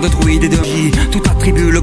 de druides et de vie Tout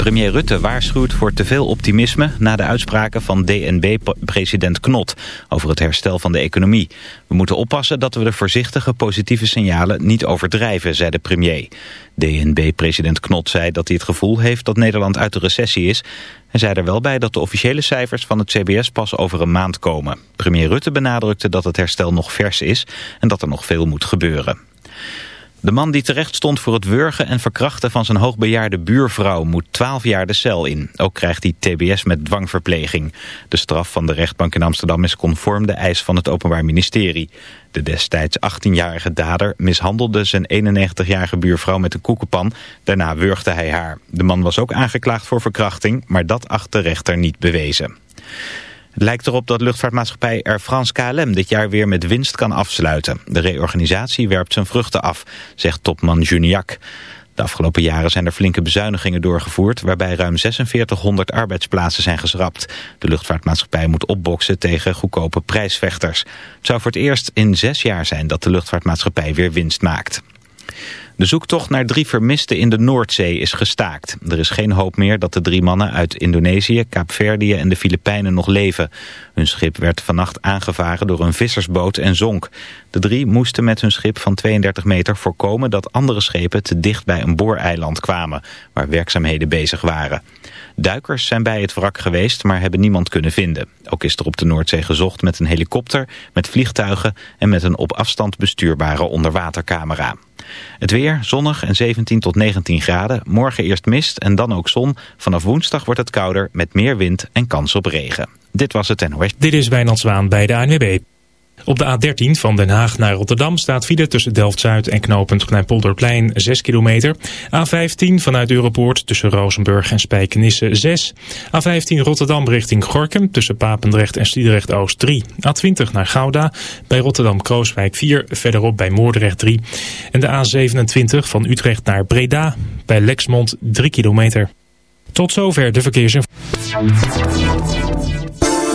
Premier Rutte waarschuwt voor te veel optimisme... na de uitspraken van DNB-president Knot over het herstel van de economie. We moeten oppassen dat we de voorzichtige positieve signalen niet overdrijven, zei de premier. DNB-president Knot zei dat hij het gevoel heeft dat Nederland uit de recessie is... en zei er wel bij dat de officiële cijfers van het CBS pas over een maand komen. Premier Rutte benadrukte dat het herstel nog vers is en dat er nog veel moet gebeuren. De man die terecht stond voor het wurgen en verkrachten van zijn hoogbejaarde buurvrouw moet 12 jaar de cel in. Ook krijgt hij tbs met dwangverpleging. De straf van de rechtbank in Amsterdam is conform de eis van het Openbaar Ministerie. De destijds 18-jarige dader mishandelde zijn 91-jarige buurvrouw met een koekenpan. Daarna wurgde hij haar. De man was ook aangeklaagd voor verkrachting, maar dat acht de rechter niet bewezen. Het lijkt erop dat luchtvaartmaatschappij Air France KLM dit jaar weer met winst kan afsluiten. De reorganisatie werpt zijn vruchten af, zegt topman Juniac. De afgelopen jaren zijn er flinke bezuinigingen doorgevoerd... waarbij ruim 4600 arbeidsplaatsen zijn geschrapt. De luchtvaartmaatschappij moet opboksen tegen goedkope prijsvechters. Het zou voor het eerst in zes jaar zijn dat de luchtvaartmaatschappij weer winst maakt. De zoektocht naar drie vermisten in de Noordzee is gestaakt. Er is geen hoop meer dat de drie mannen uit Indonesië, Kaapverdië en de Filipijnen nog leven. Hun schip werd vannacht aangevaren door een vissersboot en zonk. De drie moesten met hun schip van 32 meter voorkomen dat andere schepen te dicht bij een booreiland kwamen, waar werkzaamheden bezig waren. Duikers zijn bij het wrak geweest, maar hebben niemand kunnen vinden. Ook is er op de Noordzee gezocht met een helikopter, met vliegtuigen en met een op afstand bestuurbare onderwatercamera. Het weer, zonnig en 17 tot 19 graden. Morgen eerst mist en dan ook zon. Vanaf woensdag wordt het kouder met meer wind en kans op regen. Dit was het NOS. Dit is Wijnand Zwaan bij de ANWB. Op de A13 van Den Haag naar Rotterdam staat file tussen Delft-Zuid en knooppunt Kleinpolderplein 6 kilometer. A15 vanuit Europoort tussen Rozenburg en Spijkenisse 6. A15 Rotterdam richting Gorkum tussen Papendrecht en Sliedrecht-Oost 3. A20 naar Gouda bij Rotterdam-Krooswijk 4, verderop bij Moordrecht 3. En de A27 van Utrecht naar Breda bij Lexmond 3 kilometer. Tot zover de verkeersinformatie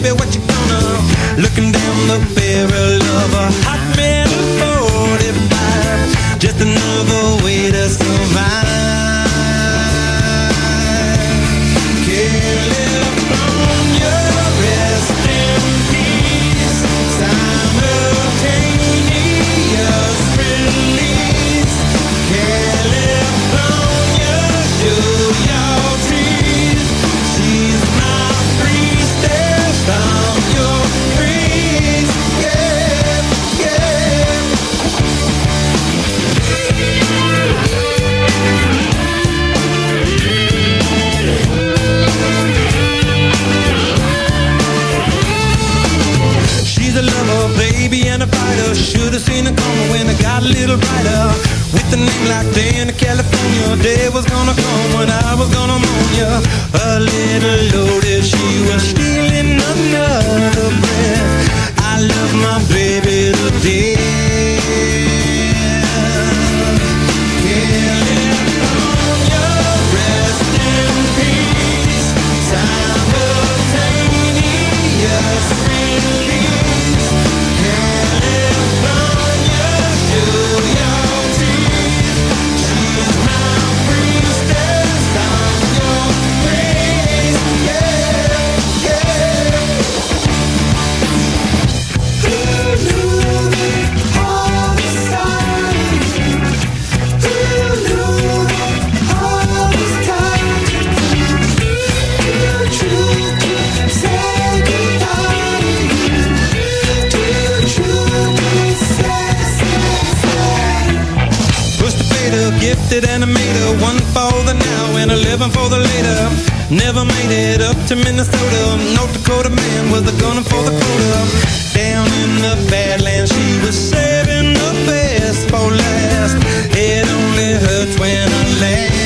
Baby, what you gonna? Looking down the barrel of a hot metal 45. Just another way to survive. Fighter. Should've seen it coming when it got a little brighter. With a name like Dana, California, day was gonna come when I was gonna mourn ya. A little loaded, she was stealing another breath. I love my baby to death. Pushed and fader, gifted animator, one for the now and eleven for the later. Never made it up to Minnesota. North Dakota man was a gunner for the quota. Down in the Badlands, she was saving the best for last. It only hurts when I laugh.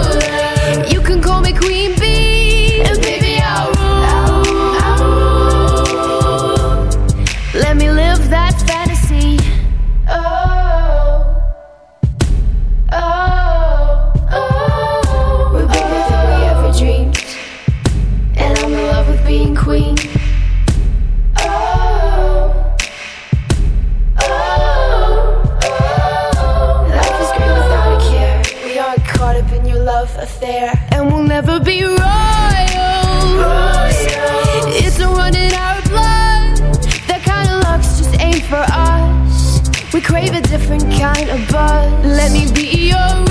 You can call me Queen Bee, be royal. It's a run in our blood. That kind of luck's just ain't for us. We crave a different kind of buzz. Let me be your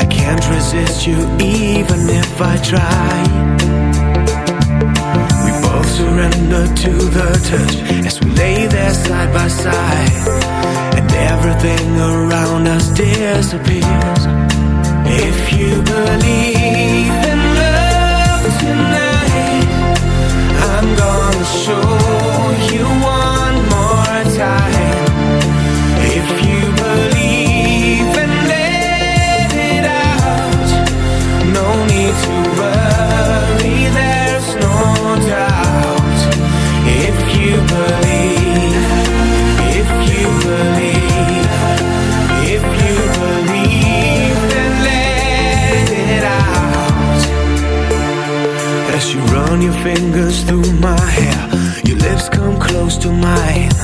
I can't resist you even if I try. We both surrender to the touch as we lay there side by side. And everything around us disappears. If you believe in love tonight, I'm gonna show you one more time. No need to worry, there's no doubt. If you believe, if you believe, if you believe, then let it out. As you run your fingers through my hair, your lips come close to mine.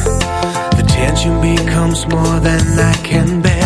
The tension becomes more than I can bear.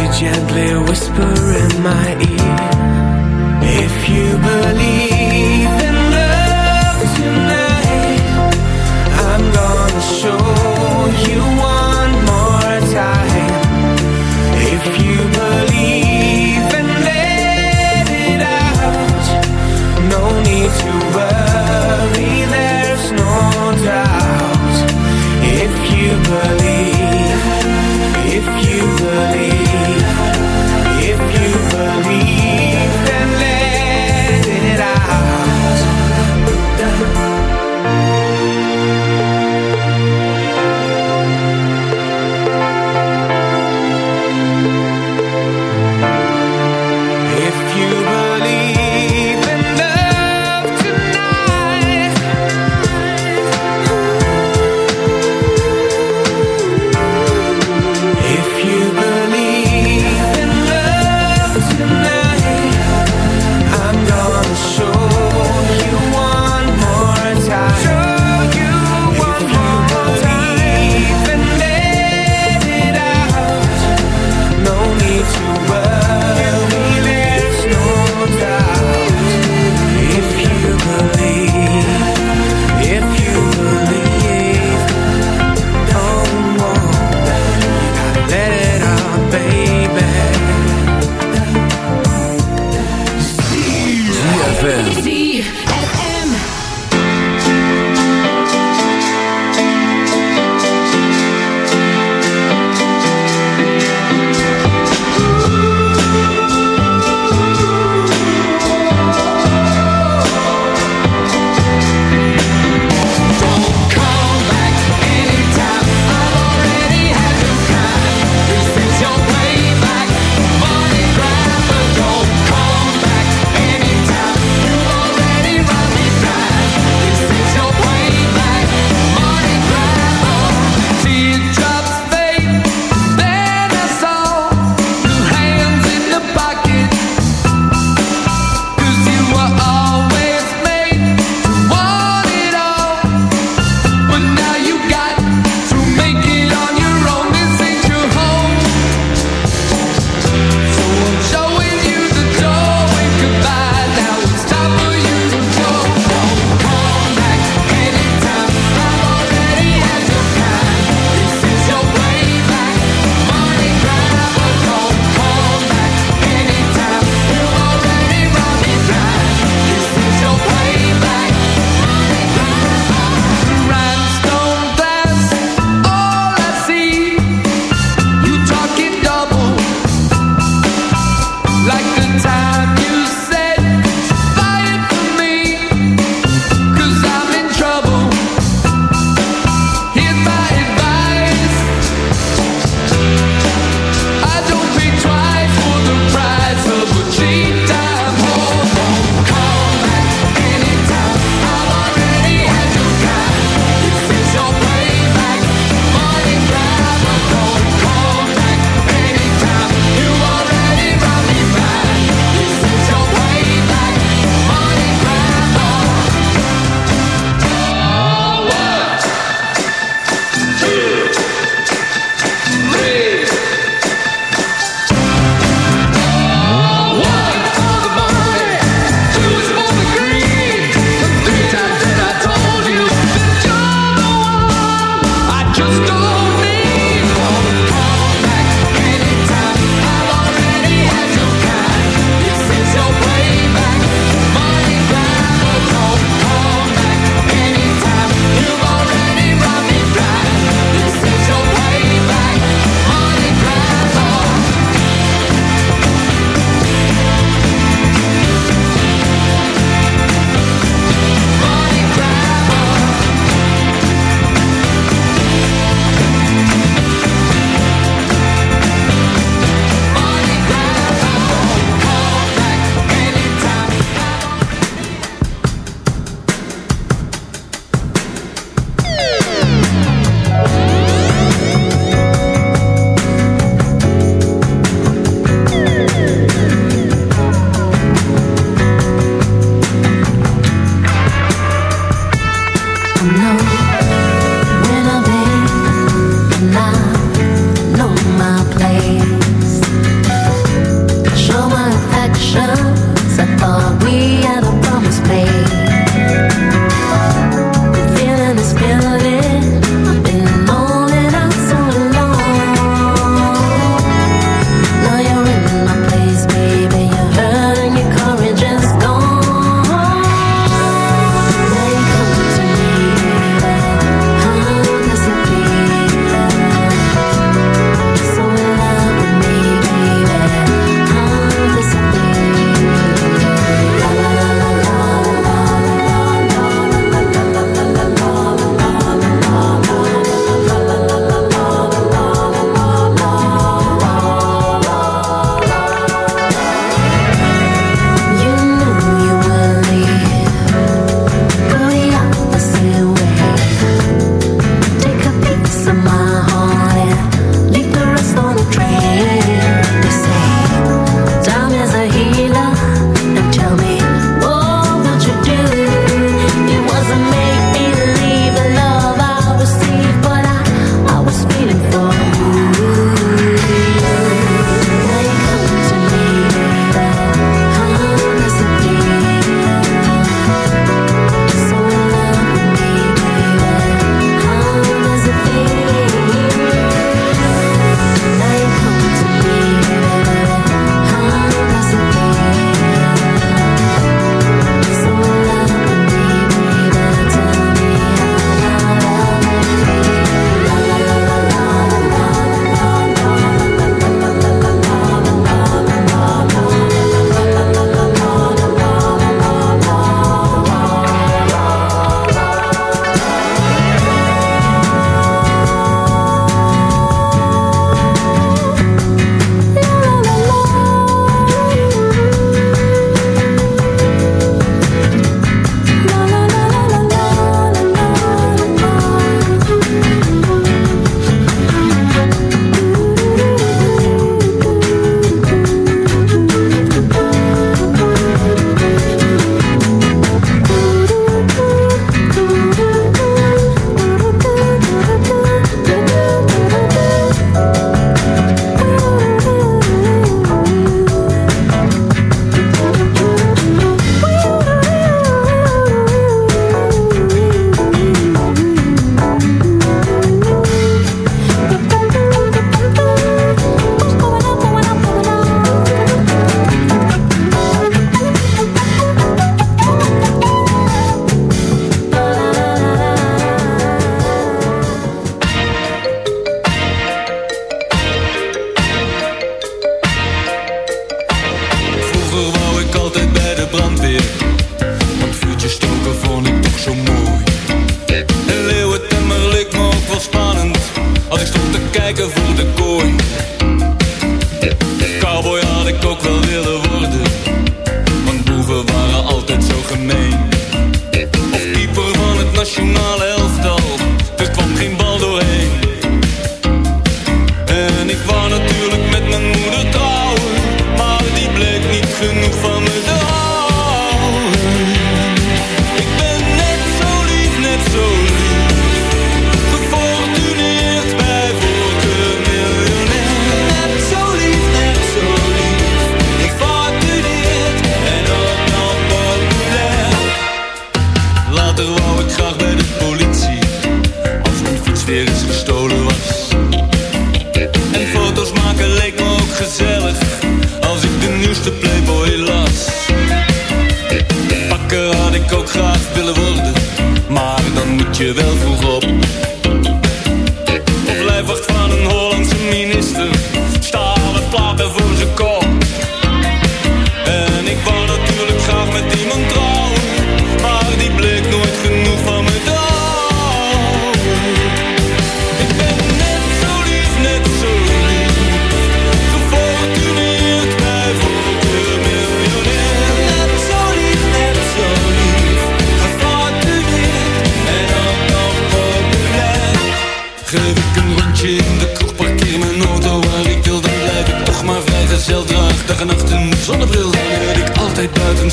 you gently whisper in my ear. If you believe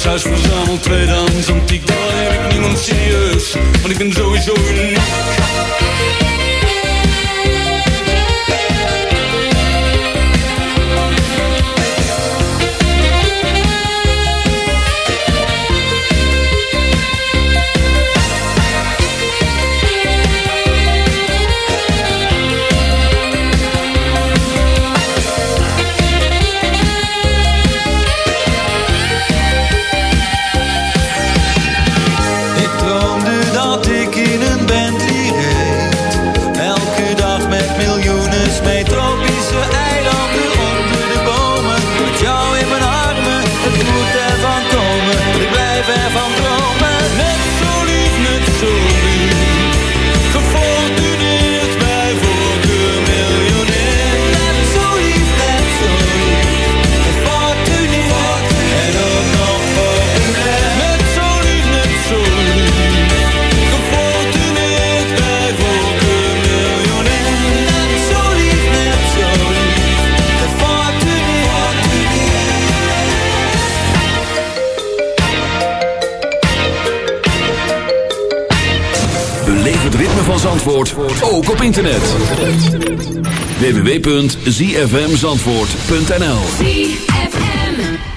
Sabes que já não www.zfmzandvoort.nl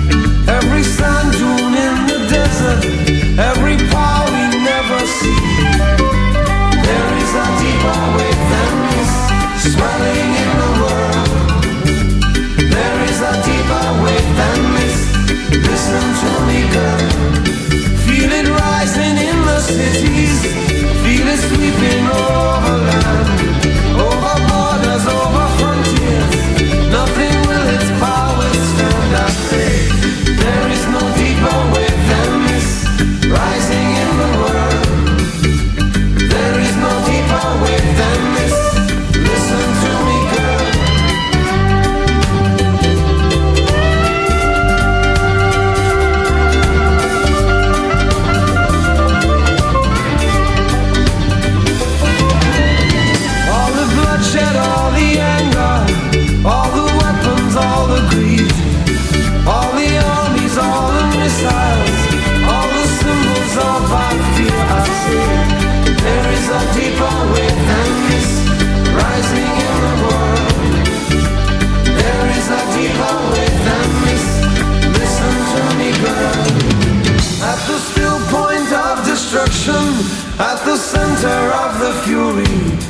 the center of the fury.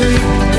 You.